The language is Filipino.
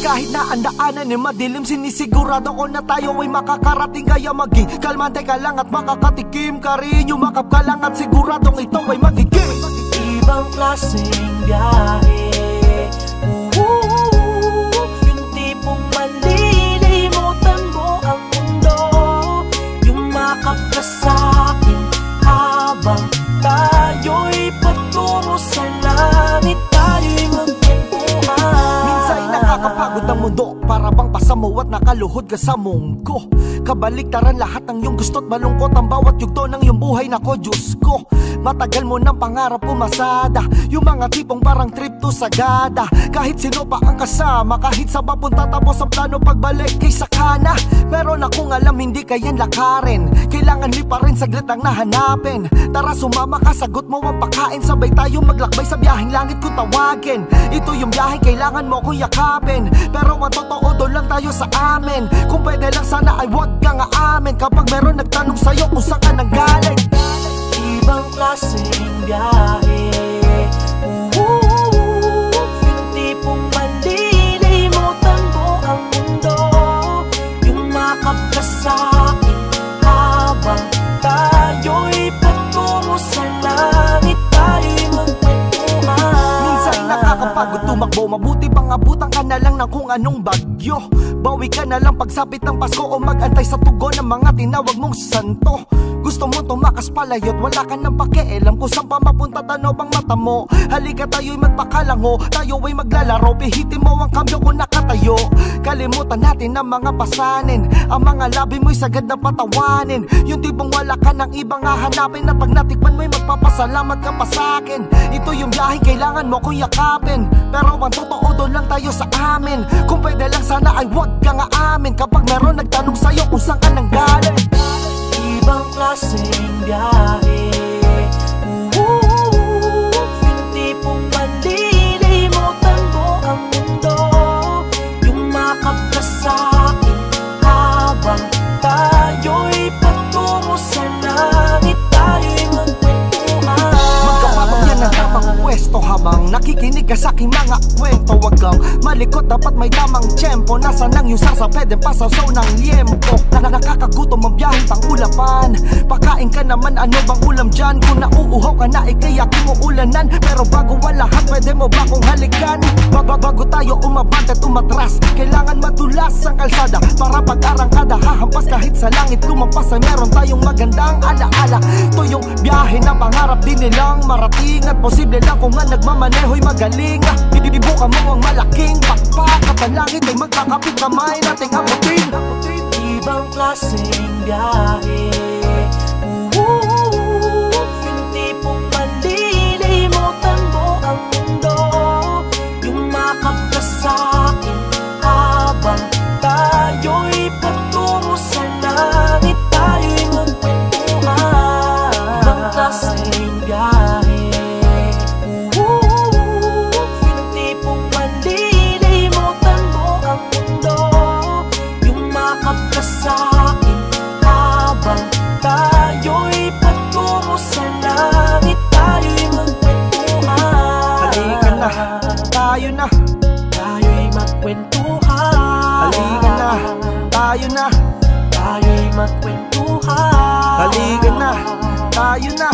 Kahit na ang daanan ay madilim Sinisigurado ko na tayo ay makakarating. Kaya maging kalmante ka lang at makakatikim ka rin. Yumakap ka lang at siguradong ito ay magiging Ibang klaseng biyahe. Malilimutan mo ang mundo. Yumakap ka sa'kin nakakapagod ang mundo Para bang pasamo at nakaluhod ka sa mungko Kabaliktaran lahat ng iyong gusto't malungkot Ang bawat yugto ng iyong buhay. Nako Diyos ko Matagal mo ng pangarap pumasada. Yung mga tipong parang trip to Sagada. Kahit sino pa ang kasama Kahit sa papunta tapos ang plano pagbalik kay sakana. Pero na kung alam hindi kayan lakarin. Kailangan li pa rin saglit ang nahanapin. Tara sumama ka sagot mo ang pakain. Sabay tayo maglakbay sa biyaheng langit kung tawagin. Ito yung biyaheng kailangan mo kong yakapin Pero ang totoo doon lang tayo sa amin. Kung pwede lang sana ay wag kang aamin Kapag meron nagtanong sa'yo kung saan ka nanggaling. Ibang klaseng biyahe. Ooh, Yung tipong malilimutan mo ang mundo. Yumakap ka tumakbo Mabuti pang abutan ka na lang ng kung anong bagyo? Bawi ka na lang pagsapit ng Pasko O magantay sa tugon ng mga tinawag mong santo. Gusto mo tumakas palayo't wala ka nang pakialam Kung saan pa mapunta tanaw bang mata mo? Halika tayo'y magpakalango Tayo ay maglalaro Pihitin mo ang kambyo kung nakatayo Kalimutan natin ang mga pasanin. Ang mga labi mo'y sagad na patawanin. Yung tipong wala ka ng ibang hahanapin. At pag natikman mo'y magpapasalamat ka pa sa'kin. Ito yung biyaheng kailangan mo kong yakapin. Pero ang totoo doon lang tayo sa amin. Kung pwede lang sana ay wag kang aamin Kapag meron nagtanong sa'yo kung saan ka nanggaling. Ibang klaseng biyahe patungo sa langit Tayo'y magkwentuhan. Magkapatong yan ang tamang pwesto Habang nakikinig ka sa aking mga kwento. Wag lang malikot, dapat may tamang tiyempo. Nasaan ang yung sasa, pwede pasasaw ng liempo? Na, na Nakakagutom ang biyaheng pangulapan Pakain ka naman, ano bang ulam dyan? Kung nauuhaw ka na, ikayakin mo ulanan Pero bago ang lahat, pwede mo ba kong halikan? Bago, tayo umabante at umatras Kailangan madulas ang kalsada Para pag-arangkada, hahampas kahit sa langit Lumampas ay meron tayong magandang alaala. Ito yung biyahe na pangarap din nilang marating At posible lang kung nga nagmamaneho'y magaling. Ah, Ibibuka mo ang malaking pakpak At ang langit ay magkakapit kamay nating abutin. Ibang klaseng biyahe sa'kin habang tayo'y patungo sa langit Tayo'y magkwentuhan. Halika na, tayo na. Tayo'y magkwentuhan. Halika na, tayo na. Tayo'y magkwentuhan. Halika na, tayo na